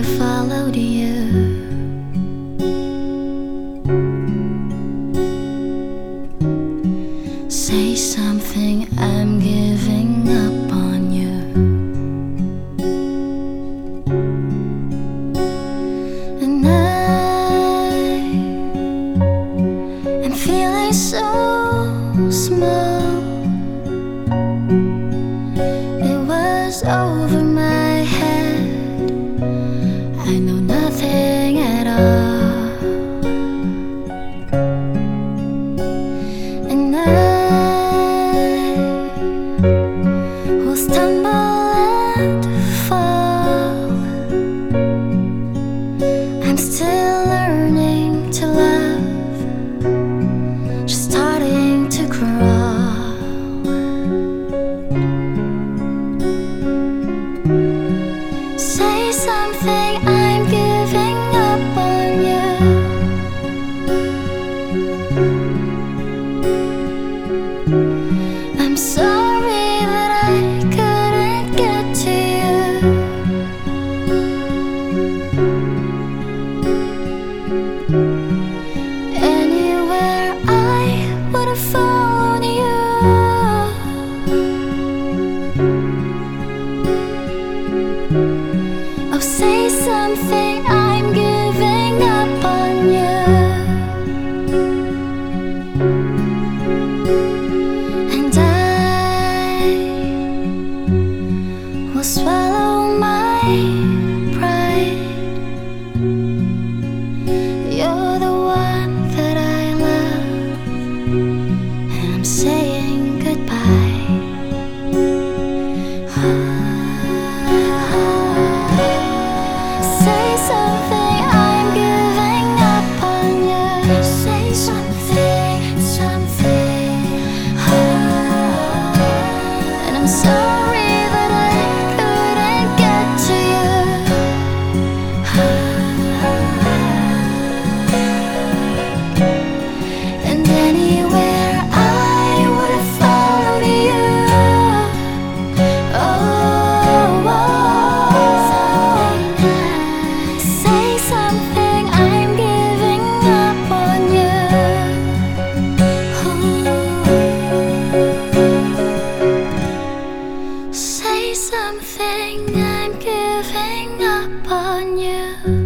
I followed you. Say something, I'm giving up on you. And I am feeling so small. It was over. will stumble say something, I'm good. something I'm giving up on you.